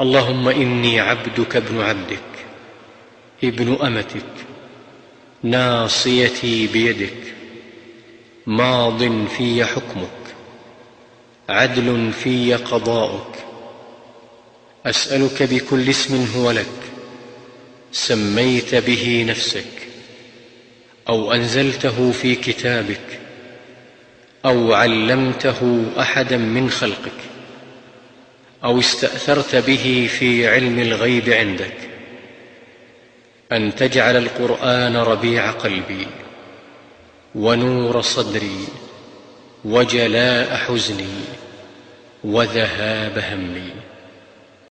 اللهم إني عبدك ابن عبدك ابن أمتك ناصيتي بيدك ماض في حكمك عدل في قضاؤك أسألك بكل اسم هو لك سميت به نفسك أو أنزلته في كتابك أو علمته أحدا من خلقك. أو استأثرت به في علم الغيب عندك أن تجعل القرآن ربيع قلبي ونور صدري وجلاء حزني وذهاب همي.